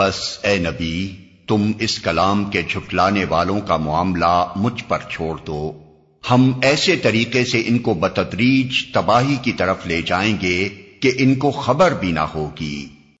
پس اے نبی، تم اس کلام کے جھٹلانے والوں کا معاملہ مجھ پر چھوڑ دو۔ ہم ایسے طریقے سے ان کو بتدریج تباہی کی طرف لے جائیں گے کہ ان کو خبر بھی نہ ہوگی۔